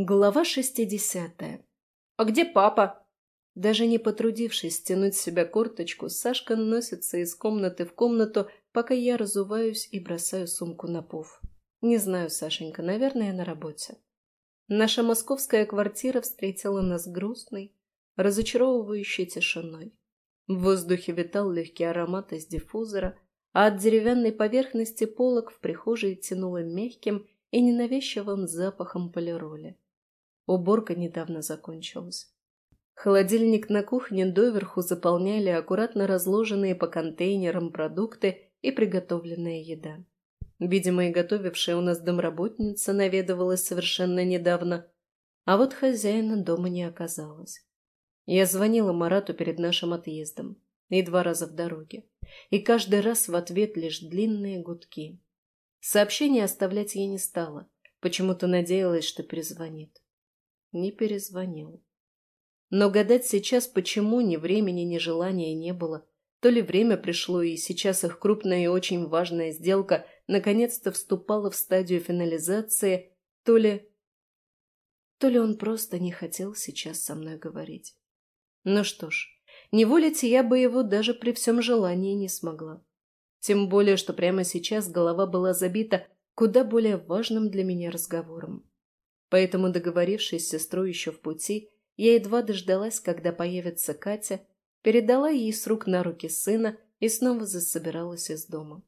Глава шестидесятая. «А где папа?» Даже не потрудившись стянуть с себя курточку, Сашка носится из комнаты в комнату, пока я разуваюсь и бросаю сумку на пуф. Не знаю, Сашенька, наверное, на работе. Наша московская квартира встретила нас грустной, разочаровывающей тишиной. В воздухе витал легкий аромат из диффузора, а от деревянной поверхности полок в прихожей тянуло мягким и ненавязчивым запахом полироли. Уборка недавно закончилась. Холодильник на кухне доверху заполняли аккуратно разложенные по контейнерам продукты и приготовленная еда. Видимо, и готовившая у нас домработница наведывалась совершенно недавно, а вот хозяина дома не оказалось. Я звонила Марату перед нашим отъездом и два раза в дороге, и каждый раз в ответ лишь длинные гудки. Сообщение оставлять я не стала, почему-то надеялась, что перезвонит не перезвонил. Но гадать сейчас, почему ни времени, ни желания не было. То ли время пришло, и сейчас их крупная и очень важная сделка наконец-то вступала в стадию финализации, то ли... То ли он просто не хотел сейчас со мной говорить. Ну что ж, не волить я бы его даже при всем желании не смогла. Тем более, что прямо сейчас голова была забита куда более важным для меня разговором. Поэтому, договорившись с сестрой еще в пути, я едва дождалась, когда появится Катя, передала ей с рук на руки сына и снова засобиралась из дома.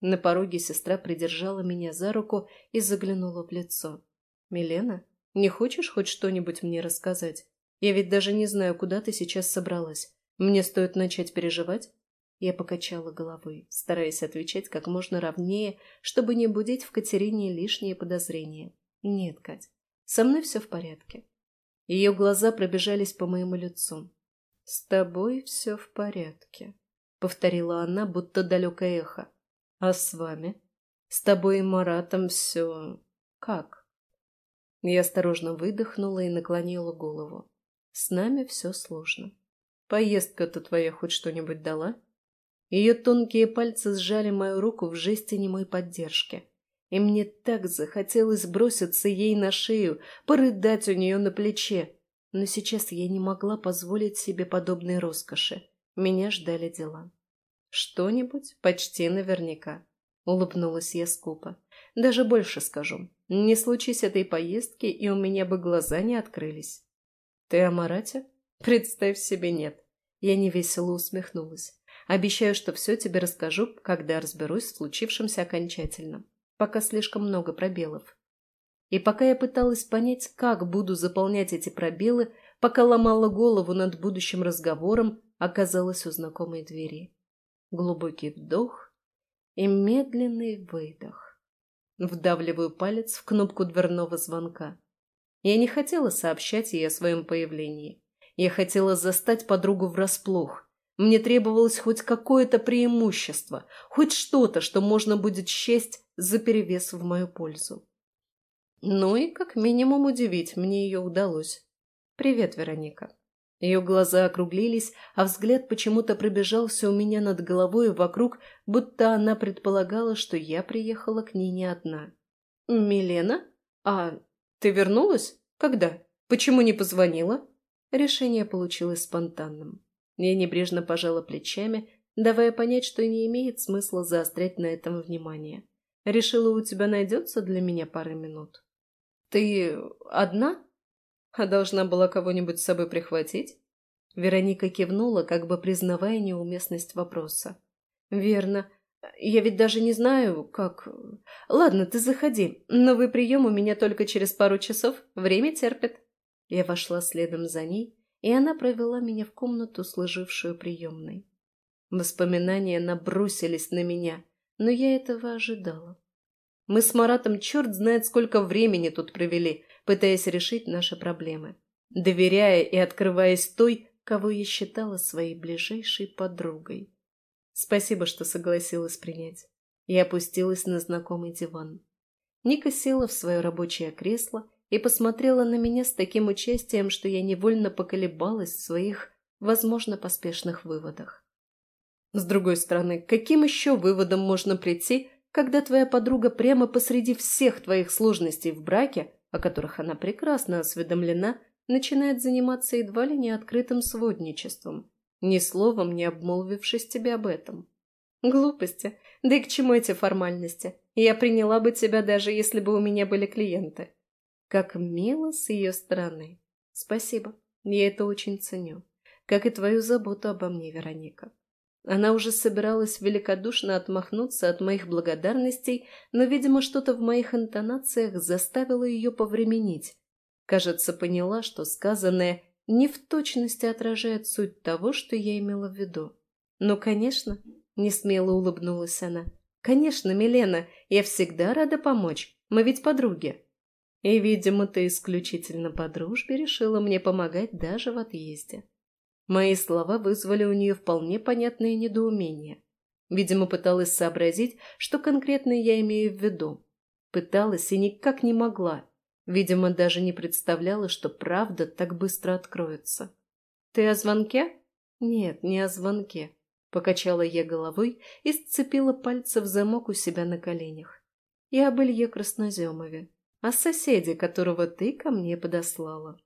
На пороге сестра придержала меня за руку и заглянула в лицо. «Милена, не хочешь хоть что-нибудь мне рассказать? Я ведь даже не знаю, куда ты сейчас собралась. Мне стоит начать переживать?» Я покачала головой, стараясь отвечать как можно ровнее, чтобы не будить в Катерине лишние подозрения. «Нет, Кать, со мной все в порядке. Ее глаза пробежались по моему лицу. «С тобой все в порядке», — повторила она, будто далекое эхо. «А с вами? С тобой и Маратом все... как?» Я осторожно выдохнула и наклонила голову. «С нами все сложно. Поездка-то твоя хоть что-нибудь дала?» Ее тонкие пальцы сжали мою руку в жесте немой поддержки и мне так захотелось броситься ей на шею, порыдать у нее на плече. Но сейчас я не могла позволить себе подобной роскоши. Меня ждали дела. «Что-нибудь? Почти наверняка», — улыбнулась я скупо. «Даже больше скажу. Не случись этой поездки, и у меня бы глаза не открылись». «Ты о Марате?» «Представь себе, нет». Я невесело усмехнулась. «Обещаю, что все тебе расскажу, когда разберусь в случившемся окончательно пока слишком много пробелов. И пока я пыталась понять, как буду заполнять эти пробелы, пока ломала голову над будущим разговором, оказалась у знакомой двери. Глубокий вдох и медленный выдох. Вдавливаю палец в кнопку дверного звонка. Я не хотела сообщать ей о своем появлении. Я хотела застать подругу врасплох. Мне требовалось хоть какое-то преимущество, хоть что-то, что можно будет счесть за перевес в мою пользу. Ну и как минимум удивить мне ее удалось. «Привет, Вероника». Ее глаза округлились, а взгляд почему-то пробежался у меня над головой и вокруг, будто она предполагала, что я приехала к ней не одна. «Милена? А ты вернулась? Когда? Почему не позвонила?» Решение получилось спонтанным. Я небрежно пожала плечами, давая понять, что не имеет смысла заострять на этом внимание. Решила, у тебя найдется для меня пара минут. Ты одна? А должна была кого-нибудь с собой прихватить? Вероника кивнула, как бы признавая неуместность вопроса. Верно. Я ведь даже не знаю, как... Ладно, ты заходи. Новый прием у меня только через пару часов. Время терпит. Я вошла следом за ней, и она провела меня в комнату, служившую приемной. Воспоминания набросились на меня — но я этого ожидала. Мы с Маратом черт знает сколько времени тут провели, пытаясь решить наши проблемы, доверяя и открываясь той, кого я считала своей ближайшей подругой. Спасибо, что согласилась принять. Я опустилась на знакомый диван. Ника села в свое рабочее кресло и посмотрела на меня с таким участием, что я невольно поколебалась в своих, возможно, поспешных выводах. С другой стороны, каким еще выводом можно прийти, когда твоя подруга прямо посреди всех твоих сложностей в браке о которых она прекрасно осведомлена, начинает заниматься едва ли не открытым сводничеством, ни словом не обмолвившись тебе об этом. Глупости. Да и к чему эти формальности? Я приняла бы тебя, даже если бы у меня были клиенты. Как мило с ее стороны. Спасибо. Я это очень ценю. Как и твою заботу обо мне, Вероника. Она уже собиралась великодушно отмахнуться от моих благодарностей, но, видимо, что-то в моих интонациях заставило ее повременить. Кажется, поняла, что сказанное не в точности отражает суть того, что я имела в виду. «Ну, конечно», — несмело улыбнулась она. «Конечно, Милена, я всегда рада помочь. Мы ведь подруги». И, видимо, ты исключительно по дружбе решила мне помогать даже в отъезде. Мои слова вызвали у нее вполне понятное недоумение. Видимо, пыталась сообразить, что конкретно я имею в виду. Пыталась и никак не могла. Видимо, даже не представляла, что правда так быстро откроется. «Ты о звонке?» «Нет, не о звонке», — покачала я головой и сцепила пальцы в замок у себя на коленях. «Я об Илье Красноземове, о соседе, которого ты ко мне подослала».